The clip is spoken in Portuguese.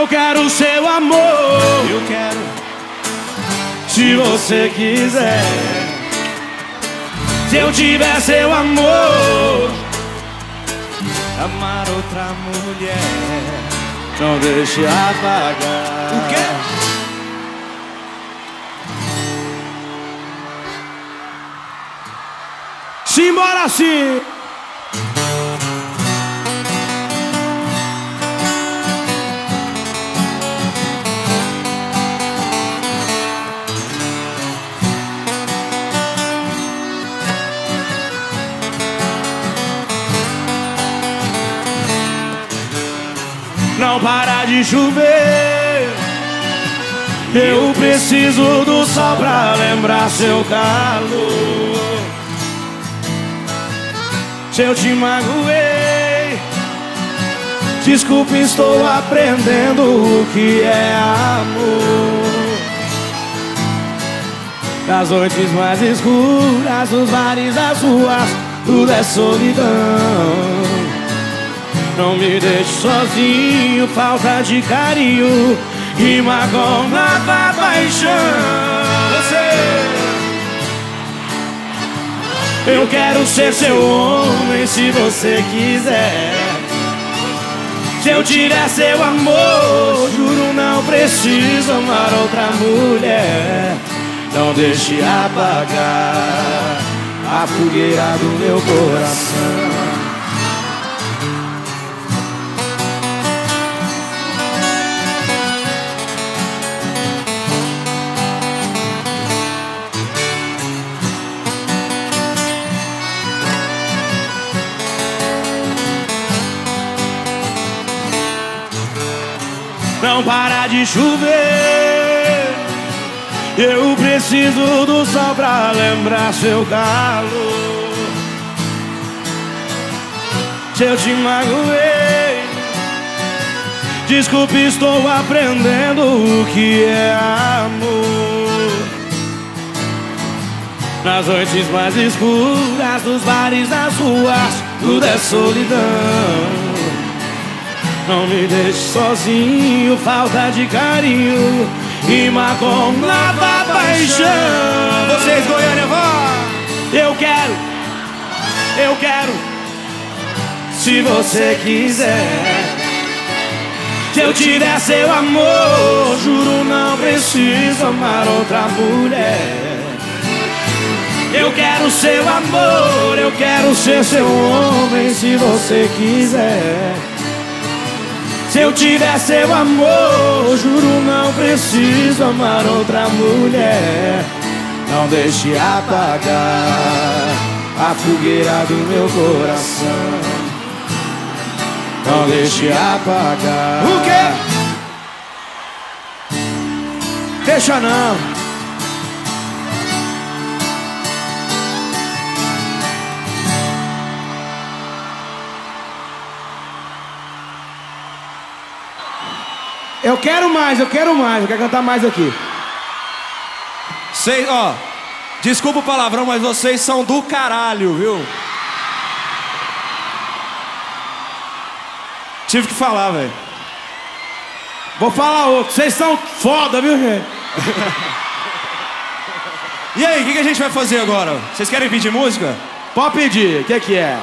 Eu quero seu amor. Eu quero. Se você quiser. Se eu tiver seu amor. Amar outra mulher. Não deixe apagar. O quê? Simbora sim! Não para de chover. Eu preciso do sol pra lembrar seu calor. Se eu te magoei, desculpe, estou aprendendo o que é amor. Das noites mais escuras, nos bares das ruas, tudo é solidão. Não me deixe sozinho, falta de carinho, rima com nova paixão. Você. Eu quero ser seu homem se você quiser. Se eu tiver seu amor, juro não preciso amar outra mulher. Não deixe apagar a fogueira do meu coração. Não para de chover. Eu preciso do sol pra lembrar seu calor. Se eu te magoei, desculpe, estou aprendendo o que é amor. Nas noites mais escuras, dos bares, das ruas, tudo é solidão. Não me deixe sozinho, falta de carinho Rima com nova paixão Vocês, Goiânia, vão! Eu quero, eu quero Se você quiser Se eu tiver seu amor Juro não preciso amar outra mulher eu quero seu amor, eu quero ser seu homem se você quiser. Eu tiver seu amor, juro não preciso amar outra mulher. Não deixe apagar a fogueira do meu coração. Não deixe apagar. O quê? Deixa não. Eu quero mais, eu quero mais, eu quero cantar mais aqui. Vocês, ó, desculpa o palavrão, mas vocês são do caralho, viu? Tive que falar, velho. Vou falar outro, vocês são foda, viu, gente? E aí, o que, que a gente vai fazer agora? Vocês querem pedir música? Pode pedir, o que, que é?